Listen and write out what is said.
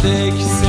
Sonsuza see.